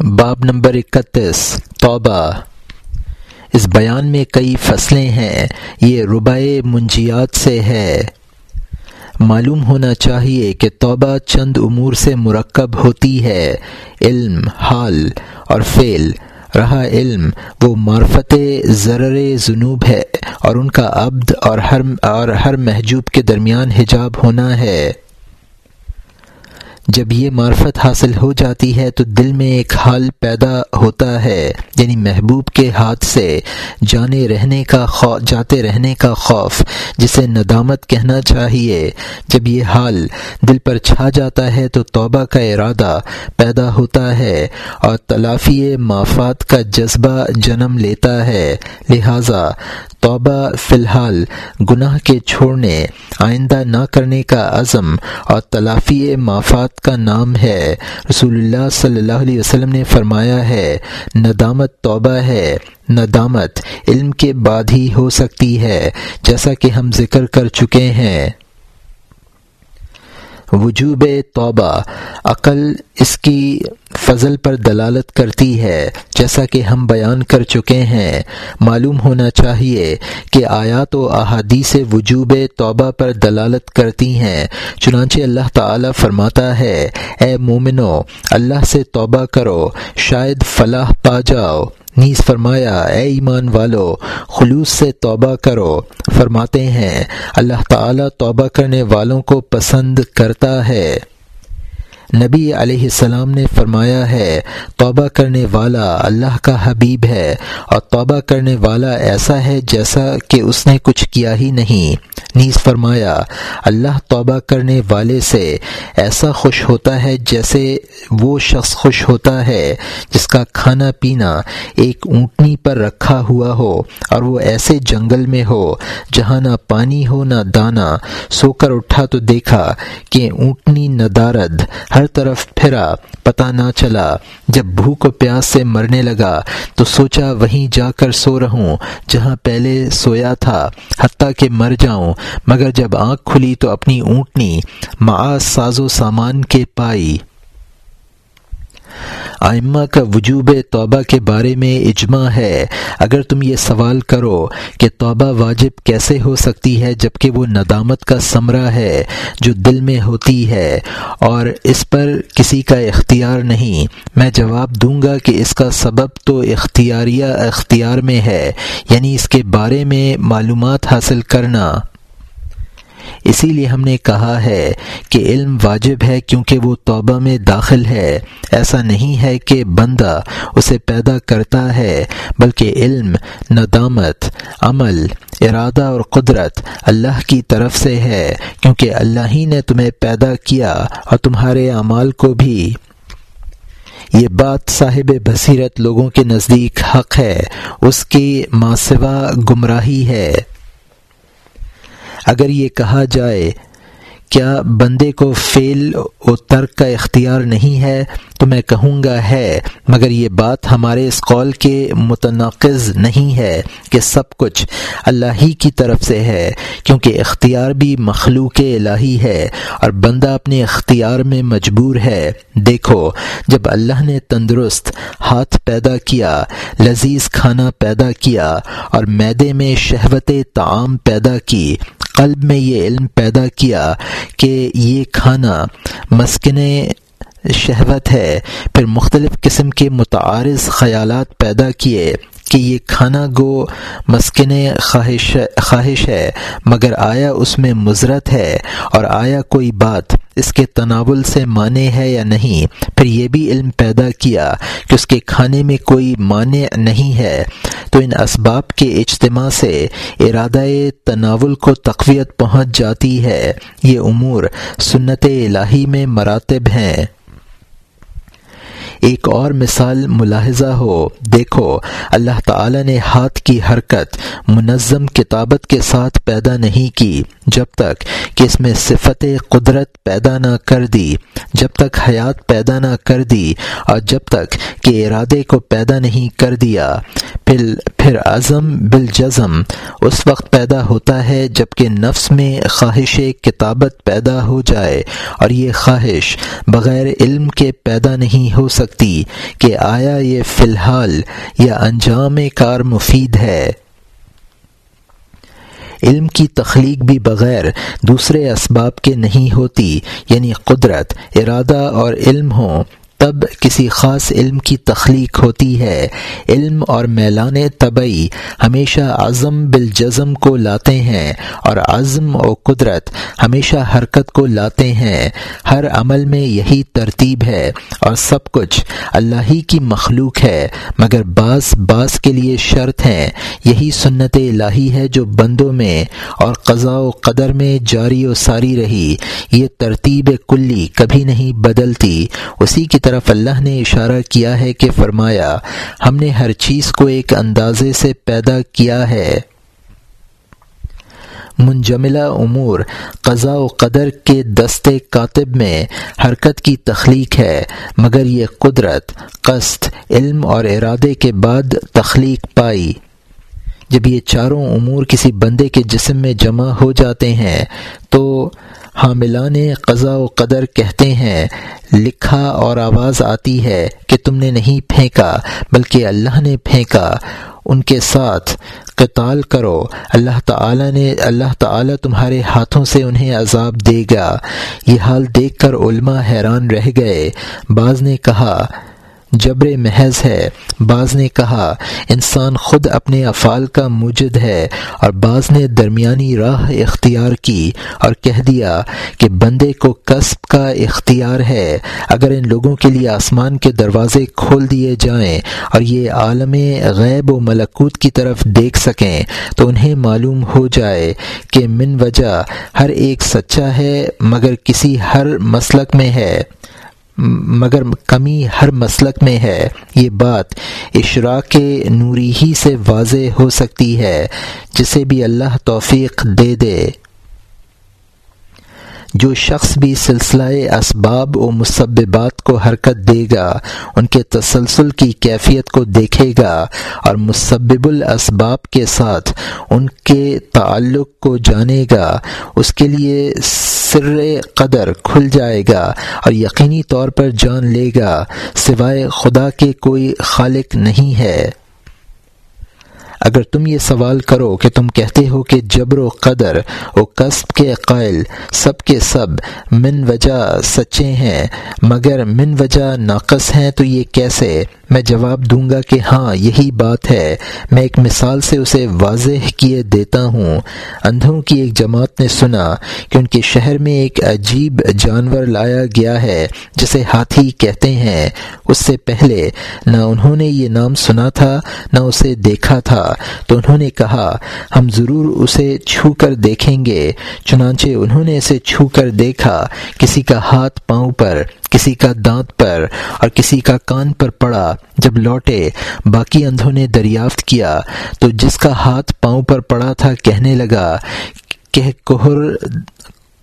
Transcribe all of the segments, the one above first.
باب نمبر اکتیس، توبہ۔ اس بیان میں کئی فصلیں ہیں، یہ ربائے منجیات سے ہے۔ معلوم ہونا چاہیے کہ توبہ چند امور سے مرکب ہوتی ہے، علم، حال اور فعل۔ رہا علم، وہ معرفت ضرر جنوب ہے اور ان کا عبد اور ہر اور ہر محجوب کے درمیان حجاب ہونا ہے۔ جب یہ معرفت حاصل ہو جاتی ہے تو دل میں ایک حال پیدا ہوتا ہے یعنی محبوب کے ہاتھ سے جانے رہنے کا خوف جاتے رہنے کا خوف، جسے ندامت کہنا چاہیے۔ جب یہ حال دل پر چھا جاتا ہے تو توبہ کا ارادہ پیدا ہوتا ہے اور تلافی مافات کا جذبہ جنم لیتا ہے۔ لہذا توبہ فی الحال، گناہ کے چھوڑنے، آئندہ نہ کرنے کا عزم اور تلافی مافات کا نام ہے۔ رسول اللہ صلی اللہ علیہ وسلم نے فرمایا ہے، ندامت توبہ ہے، ندامت علم کے بعد ہی ہو سکتی ہے، جیسا کہ ہم ذکر کر چکے ہیں۔ وجوب توبہ، عقل اس کی فضل پر دلالت کرتی ہے، جیسا کہ ہم بیان کر چکے ہیں۔ معلوم ہونا چاہیے کہ آیات و احادیث وجوب توبہ پر دلالت کرتی ہیں۔ چنانچہ اللہ تعالی فرماتا ہے، اے مومنو، اللہ سے توبہ کرو، شاید فلاح پا جاؤ۔ نیز فرمایا، اے ایمان والو، خلوص سے توبہ کرو۔ فرماتے ہیں، اللہ تعالی توبہ کرنے والوں کو پسند کرتا ہے۔ نبی علیہ السلام نے فرمایا ہے، توبہ کرنے والا اللہ کا حبیب ہے اور توبہ کرنے والا ایسا ہے جیسا کہ اس نے کچھ کیا ہی نہیں۔ نیز فرمایا، اللہ توبہ کرنے والے سے ایسا خوش ہوتا ہے جیسے وہ شخص خوش ہوتا ہے، جس کا کھانا پینا ایک اونٹنی پر رکھا ہوا ہو اور وہ ایسے جنگل میں ہو جہاں نہ پانی ہو نہ دانا۔ سو کر اٹھا تو دیکھا کہ اونٹنی ندارد ہر طرف پھرا، پتہ نہ چلا۔ جب بھوک و پیاس سے مرنے لگا، تو سوچا وہیں جا کر سو رہوں، جہاں پہلے سویا تھا، حتیٰ کہ مر جاؤں۔ مگر جب آنکھ کھلی تو اپنی اونٹنی، معاذ ساز و سامان کے پائی۔ آئمہ کا وجوب توبہ کے بارے میں اجماع ہے۔ اگر تم یہ سوال کرو کہ توبہ واجب کیسے ہو سکتی ہے جبکہ وہ ندامت کا ثمرہ ہے جو دل میں ہوتی ہے اور اس پر کسی کا اختیار نہیں، میں جواب دوں گا کہ اس کا سبب تو اختیاریہ اختیار میں ہے یعنی اس کے بارے میں معلومات حاصل کرنا۔ اسی لیے ہم نے کہا ہے کہ علم واجب ہے کیونکہ وہ توبہ میں داخل ہے۔ ایسا نہیں ہے کہ بندہ اسے پیدا کرتا ہے، بلکہ علم، ندامت، عمل، ارادہ اور قدرت اللہ کی طرف سے ہے، کیونکہ اللہ ہی نے تمہیں پیدا کیا اور تمہارے اعمال کو بھی۔ یہ بات صاحب بصیرت لوگوں کے نزدیک حق ہے، اس کی ماسوا گمراہی ہے۔ اگر یہ کہا جائے کیا بندے کو فیل و ترک کا اختیار نہیں ہے تو میں کہوں گا ہے، مگر یہ بات ہمارے اس قول کے متناقض نہیں ہے کہ سب کچھ اللہ ہی کی طرف سے ہے، کیونکہ اختیار بھی مخلوق الہی ہے اور بندہ اپنے اختیار میں مجبور ہے۔ دیکھو، جب اللہ نے تندرست ہاتھ پیدا کیا، لذیذ کھانا پیدا کیا اور میدے میں شہوت تعام پیدا کی قلب میں یہ علم پیدا کیا کہ یہ کھانا مسکن شہوت ہے۔ پھر مختلف قسم کے متعارض خیالات پیدا کیے کہ یہ کھانا گو مسکن خواہش خواہش ہے، مگر آیا اس میں مضرت ہے اور آیا کوئی بات اس کے تناول سے مانے ہے یا نہیں؟ پھر یہ بھی علم پیدا کیا کہ اس کے کھانے میں کوئی معنی نہیں ہے۔ تو ان اسباب کے اجتماع سے ارادہ تناول کو تقویت پہنچ جاتی ہے۔ یہ امور سنت الہی میں مراتب ہیں۔ ایک اور مثال ملاحظہ ہو۔ دیکھو، اللہ تعالی نے ہاتھ کی حرکت، منظم کتابت کے ساتھ پیدا نہیں کی، جب تک کہ اس میں صفت قدرت پیدا نہ کر دی، جب تک حیات پیدا نہ کر دی، اور جب تک کہ ارادے کو پیدا نہیں کر دیا۔ پھر پھر عزم بالجزم، اس وقت پیدا ہوتا ہے جبکہ نفس میں خواہش کتابت پیدا ہو جائے، اور یہ خواہش بغیر علم کے پیدا نہیں ہو سکتی۔ سکتی کہ آیا یہ فی الحال یا انجام کار مفید ہے۔ علم کی تخلیق بھی بغیر دوسرے اسباب کے نہیں ہوتی یعنی قدرت، ارادہ اور علم ہوں۔ تب کسی خاص علم کی تخلیق ہوتی ہے۔ علم اور میلان طبعی ہمیشہ عزم بالجزم کو لاتے ہیں اور عزم و قدرت ہمیشہ حرکت کو لاتے ہیں۔ ہر عمل میں یہی ترتیب ہے اور سب کچھ اللہ ہی کی مخلوق ہے، مگر بعض بعض کے لیے شرط ہیں۔ یہی سنت الہی ہے جو بندوں میں اور قضاء و قدر میں جاری و ساری رہی۔ یہ ترتیب کلی کبھی نہیں بدلتی۔ اسی کی طرح طرف اللہ نے اشارہ کیا ہے کہ فرمایا، ہم نے ہر چیز کو ایک اندازے سے پیدا کیا ہے۔ منجملہ امور، قضاء و قدر کے دست کاتب میں حرکت کی تخلیق ہے، مگر یہ قدرت، قصد، علم اور ارادے کے بعد تخلیق پائی۔ جب یہ چاروں امور کسی بندے کے جسم میں جمع ہو جاتے ہیں، تو حاملان قضا و قدر کہتے ہیں، لکھا اور آواز آتی ہے کہ تم نے نہیں پھینکا، بلکہ اللہ نے پھینکا۔ ان کے ساتھ قتال کرو، اللہ تعالی نے، اللہ تعالی تمہارے ہاتھوں سے انہیں عذاب دے گا۔ یہ حال دیکھ کر علماء حیران رہ گئے۔ بعض نے کہا جبر محض ہے۔ بعض نے کہا، انسان خود اپنے افعال کا موجد ہے اور بعض نے درمیانی راہ اختیار کی اور کہہ دیا کہ بندے کو قصب کا اختیار ہے۔ اگر ان لوگوں کے لیے آسمان کے دروازے کھول دیے جائیں اور یہ عالم غیب و ملکوت کی طرف دیکھ سکیں، تو انہیں معلوم ہو جائے کہ من وجہ ہر ایک سچا ہے مگر کسی ہر مسلک میں ہے۔ مگر کمی ہر مسلک میں ہے۔ یہ بات اشراق نوری ہی سے واضح ہو سکتی ہے، جسے بھی اللہ توفیق دے دے۔ جو شخص بھی سلسلہ اسباب و مسببات کو حرکت دے گا، ان کے تسلسل کی کیفیت کو دیکھے گا اور مسبب الاسباب کے ساتھ ان کے تعلق کو جانے گا۔ اس کے لیے سر قدر کھل جائے گا اور یقینی طور پر جان لے گا، سوائے خدا کے کوئی خالق نہیں ہے۔ اگر تم یہ سوال کرو کہ تم کہتے ہو کہ جبر و قدر و قصب کے قائل سب کے سب من وجہ سچے ہیں مگر من وجہ ناقص ہیں تو یہ کیسے؟ میں جواب دوں گا کہ ہاں یہی بات ہے۔ میں ایک مثال سے اسے واضح کیے دیتا ہوں۔ اندھوں کی ایک جماعت نے سنا کہ ان کے شہر میں ایک عجیب جانور لایا گیا ہے، جسے ہاتھی کہتے ہیں۔ اس سے پہلے نہ انہوں نے یہ نام سنا تھا، نہ اسے دیکھا تھا۔ تو انہوں نے کہا، ہم ضرور اسے چھو کر دیکھیں گے۔ چنانچہ انہوں نے اسے چھو کر دیکھا، کسی کا ہاتھ پاؤں پر۔ کسی کا دانت پر اور کسی کا کان پر پڑا، جب لوٹے، باقی اندھوں نے دریافت کیا، تو جس کا ہاتھ پاؤں پر پڑا تھا، کہنے لگا، کہ کوہر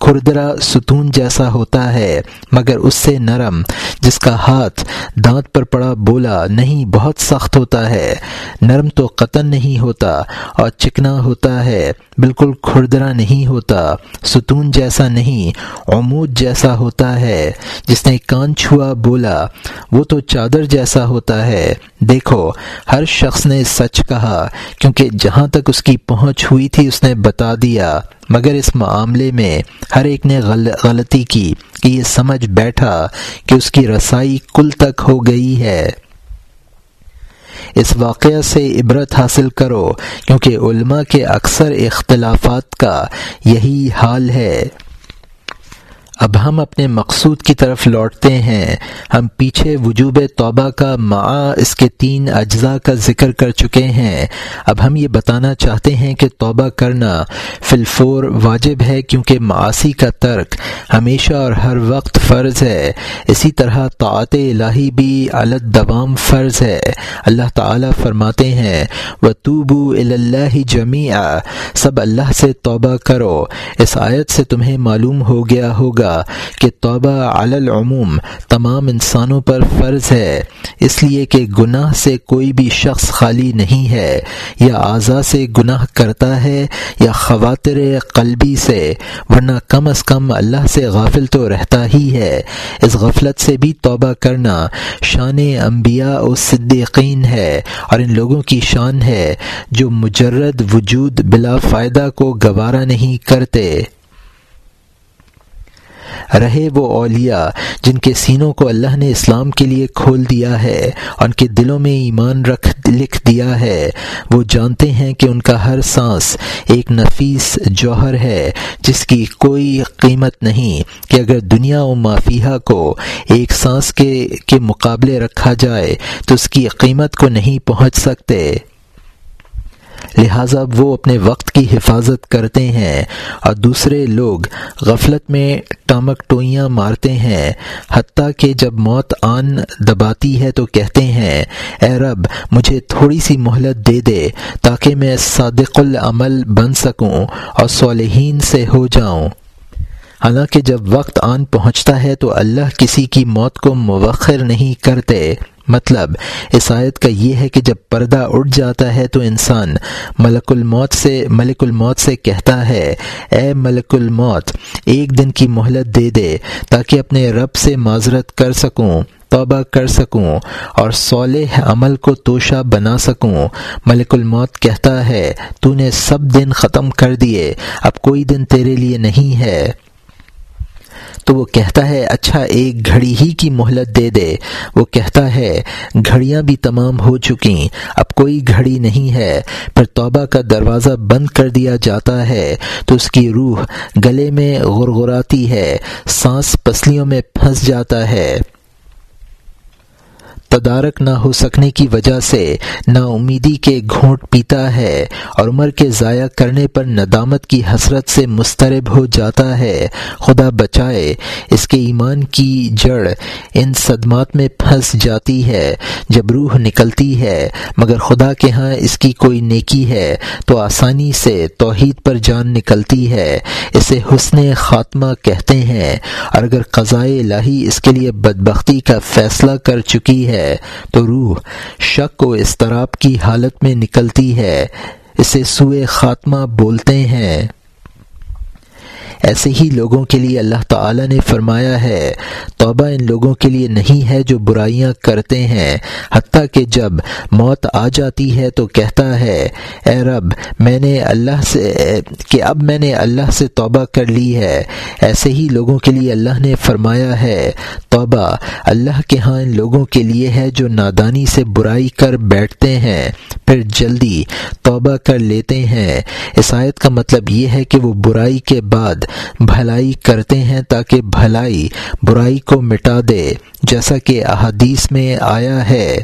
کھردرا ستون جیسا ہوتا ہے، مگر اس سے نرم، جس کا ہاتھ دانت پر پڑا بولا نہیں بہت سخت ہوتا ہے۔ نرم تو قطن نہیں ہوتا اور چکنا ہوتا ہے، بالکل کھردرا نہیں ہوتا، ستون جیسا نہیں، عمود جیسا ہوتا ہے۔ جس نے کان چھوا بولا، وہ تو چادر جیسا ہوتا ہے۔ دیکھو، ہر شخص نے سچ کہا، کیونکہ جہاں تک اس کی پہنچ ہوئی تھی، اس نے بتا دیا۔ مگر اس معاملے میں ہر ایک نے غلطی کی کہ یہ سمجھ بیٹھا کہ اس کی رسائی کل تک ہو گئی ہے۔ اس واقعہ سے عبرت حاصل کرو، کیونکہ علماء کے اکثر اختلافات کا یہی حال ہے۔ اب ہم اپنے مقصود کی طرف لوٹتے ہیں۔ ہم پیچھے وجوب توبہ کا معا اس کے تین اجزاء کا ذکر کر چکے ہیں۔ اب ہم یہ بتانا چاہتے ہیں کہ توبہ کرنا فلفور واجب ہے کیونکہ معاشی کا ترک ہمیشہ اور ہر وقت فرض ہے۔ اسی طرح طاعت الہی بھی الت دوام فرض ہے۔ اللہ تعالیٰ فرماتے ہیں و توبو اللہ جمیع سب اللہ سے توبہ کرو۔ اس آیت سے تمہیں معلوم ہو گیا ہوگا۔ گا کہ توبہ علی العموم تمام انسانوں پر فرض ہے، اس لیے کہ گناہ سے کوئی بھی شخص خالی نہیں ہے، یا اعضاء سے گناہ کرتا ہے، یا خواتر قلبی سے، ورنہ کم از کم اللہ سے غافل تو رہتا ہی ہے۔ اس غفلت سے بھی توبہ کرنا شان انبیاء و صدیقین ہے اور ان لوگوں کی شان ہے جو مجرد وجود بلا فائدہ کو گوارا نہیں کرتے۔ رہے وہ اولیاء جن کے سینوں کو اللہ نے اسلام کے لیے کھول دیا ہے اور ان کے دلوں میں ایمان رکھ، لکھ دیا ہے۔ وہ جانتے ہیں کہ ان کا ہر سانس ایک نفیس جوہر ہے، جس کی کوئی قیمت نہیں کہ اگر دنیا و مافیہ کو ایک سانس کے کے مقابلے رکھا جائے تو اس کی قیمت کو نہیں پہنچ سکتے۔ لہٰذا وہ اپنے وقت کی حفاظت کرتے ہیں اور دوسرے لوگ غفلت میں ٹامک ٹوئیاں مارتے ہیں۔ حتیٰ کہ جب موت آن دباتی ہے تو کہتے ہیں، اے رب، مجھے تھوڑی سی مہلت دے دے تاکہ میں صادق العمل بن سکوں اور صالحین سے ہو جاؤں۔ حالانکہ جب وقت آن پہنچتا ہے تو اللہ کسی کی موت کو موخر نہیں کرتے۔ مطلب اس آیت کا یہ ہے کہ جب پردہ اٹھ جاتا ہے تو انسان ملک الموت سے، ملک الموت سے کہتا ہے، اے ملک الموت، ایک دن کی مہلت دے دے تاکہ اپنے رب سے معذرت کر سکوں، توبہ کر سکوں اور صالح عمل کو توشہ بنا سکوں۔ ملک الموت کہتا ہے، تو نے سب دن ختم کر دیے، اب کوئی دن تیرے لیے نہیں ہے۔ تو وہ کہتا ہے اچھا ایک گھڑی ہی کی مہلت دے دے۔ وہ کہتا ہے، گھڑیاں بھی تمام ہو چکیں اب کوئی گھڑی نہیں ہے۔ پھر توبہ کا دروازہ بند کر دیا جاتا ہے۔ تو اس کی روح گلے میں غرغراتی ہے، سانس پسلیوں میں پھنس جاتا ہے۔ تدارک نہ ہو سکنے کی وجہ سے نا امیدی کے گھونٹ پیتا ہے اور عمر کے ضائع کرنے پر ندامت کی حسرت سے مسترب ہو جاتا ہے۔ خدا بچائے، اس کے ایمان کی جڑ ان صدمات میں پھنس جاتی ہے جب روح نکلتی ہے۔ مگر خدا کے ہاں اس کی کوئی نیکی ہے تو آسانی سے توحید پر جان نکلتی ہے۔ اسے حسن خاتمہ کہتے ہیں۔ اور اگر قضائے الہی اس کے لیے بدبختی کا فیصلہ کر چکی ہے ہے تو روح شک و اضطراب کی حالت میں نکلتی ہے، اسے سوئے خاتمہ بولتے ہیں۔ ایسے ہی لوگوں کے لیے اللہ تعالی نے فرمایا ہے، توبہ ان لوگوں کے لیے نہیں ہے جو برائیاں کرتے ہیں۔ حتیٰ کہ جب موت آ جاتی ہے تو کہتا ہے، اے رب، میں نے اللہ سے، کہ اب میں نے اللہ سے توبہ کر لی ہے۔ ایسے ہی لوگوں کے لیے اللہ نے فرمایا ہے، توبہ اللہ کے ہاں ان لوگوں کے لیے ہے جو نادانی سے برائی کر بیٹھتے ہیں، پھر جلدی توبہ کر لیتے ہیں۔ اس آیت کا مطلب یہ ہے کہ وہ برائی کے بعد بھلائی کرتے ہیں تاکہ بھلائی برائی کو مٹا دے، جیسا کہ احادیث میں آیا ہے۔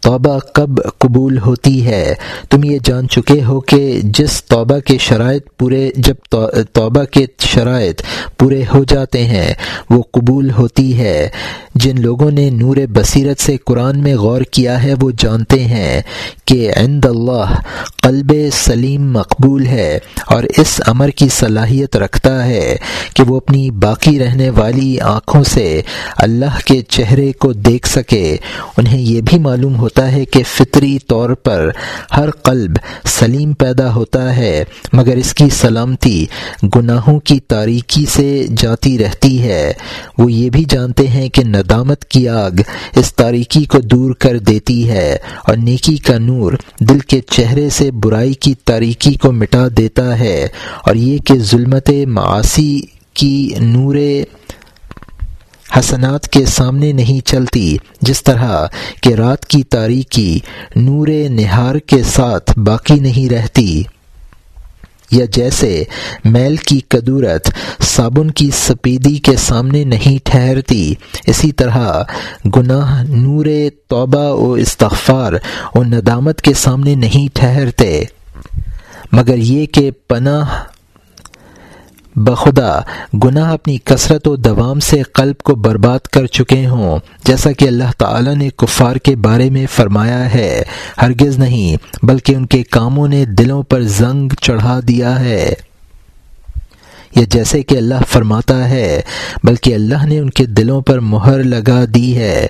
توبہ کب قبول ہوتی ہے؟ تم یہ جان چکے ہو کہ جس توبہ کے شرائط پورے جب توبہ کے شرائط پورے ہو جاتے ہیں، وہ قبول ہوتی ہے۔ جن لوگوں نے نور بصیرت سے قرآن میں غور کیا ہے، وہ جانتے ہیں کہ عند اللہ قلب سلیم مقبول ہے اور اس امر کی صلاحیت رکھتا ہے کہ وہ اپنی باقی رہنے والی آنکھوں سے اللہ کے چہرے کو دیکھ سکے۔ انہیں یہ بھی معلوم ہو ہوتا ہے کہ فطری طور پر ہر قلب سلیم پیدا ہوتا ہے، مگر اس کی سلامتی گناہوں کی تاریکی سے جاتی رہتی ہے۔ وہ یہ بھی جانتے ہیں کہ ندامت کی آگ اس تاریکی کو دور کر دیتی ہے اور نیکی کا نور دل کے چہرے سے برائی کی تاریکی کو مٹا دیتا ہے اور یہ کہ ظلمت معاشی کی نور حسنات کے سامنے نہیں چلتی، جس طرح کہ رات کی تاریکی نور نہار کے ساتھ باقی نہیں رہتی۔ یا جیسے میل کی کدورت صابن کی سپیدی کے سامنے نہیں ٹھہرتی، اسی طرح گناہ نور توبہ و استغفار و ندامت کے سامنے نہیں ٹھہرتے۔ مگر یہ کہ پناہ بخدا، گناہ اپنی کثرت و دوام سے قلب کو برباد کر چکے ہوں، جیسا کہ اللہ تعالی نے کفار کے بارے میں فرمایا ہے۔ ہرگز نہیں، بلکہ ان کے کاموں نے دلوں پر زنگ چڑھا دیا ہے۔ یا جیسے کہ اللہ فرماتا ہے، بلکہ اللہ نے ان کے دلوں پر مہر لگا دی ہے۔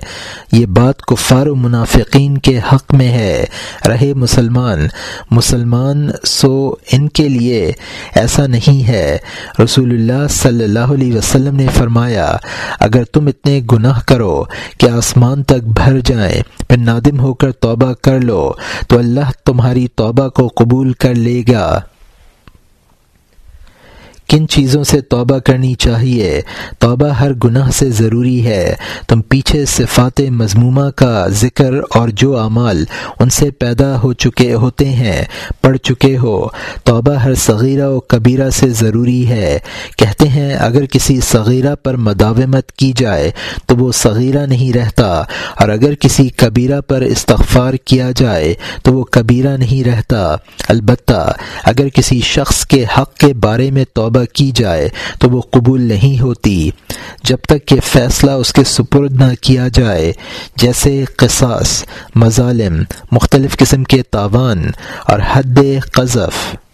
یہ بات کفار و منافقین کے حق میں ہے۔ رہے مسلمان مسلمان سو ان کے لیے ایسا نہیں ہے۔ رسول اللہ صلی اللہ علیہ وسلم نے فرمایا، اگر تم اتنے گناہ کرو کہ آسمان تک بھر جائیں، پھر نادم ہو کر توبہ کر لو، تو اللہ تمہاری توبہ کو قبول کر لے گا۔ کن چیزوں سے توبہ کرنی چاہیے؟ توبہ ہر گناہ سے ضروری ہے۔ تم پیچھے صفات مضمومہ کا ذکر اور جو اعمال ان سے پیدا ہو چکے ہوتے ہیں، پڑھ چکے ہو۔ توبہ ہر صغیرہ و کبیرہ سے ضروری ہے۔ کہتے ہیں، اگر کسی صغیرہ پر مداومت کی جائے تو وہ صغیرہ نہیں رہتا۔ اور اگر کسی کبیرہ پر استغفار کیا جائے تو وہ کبیرہ نہیں رہتا۔ البتہ، اگر کسی شخص کے حق کے بارے میں توبہ توبہ کی جائے تو وہ قبول نہیں ہوتی۔ جب تک کہ فیصلہ اس کے سپرد نہ کیا جائے، جیسے قصاص، مظالم، مختلف قسم کے تاوان اور حد قذف۔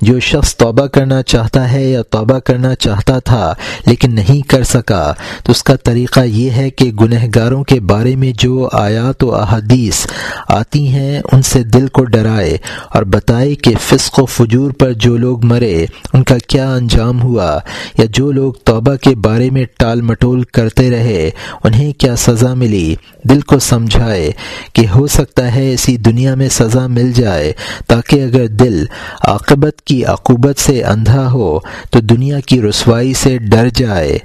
جو شخص توبہ کرنا چاہتا ہے یا توبہ کرنا چاہتا تھا لیکن نہیں کر سکا، تو اس کا طریقہ یہ ہے کہ گنہ گاروں کے بارے میں جو آیات و احادیث آتی ہیں، ان سے دل کو ڈرائے اور بتائے کہ فسق و فجور پر جو لوگ مرے، ان کا کیا انجام ہوا؟ یا جو لوگ توبہ کے بارے میں ٹال مٹول کرتے رہے، انہیں کیا سزا ملی؟ دل کو سمجھائے کہ ہو سکتا ہے اسی دنیا میں سزا مل جائے، تاکہ اگر دل عاقبت کی عقوبت سے اندھا ہو تو دنیا کی رسوائی سے ڈر جائے۔